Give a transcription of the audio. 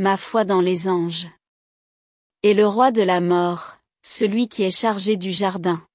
ma foi dans les anges. Et le roi de la mort, celui qui est chargé du jardin.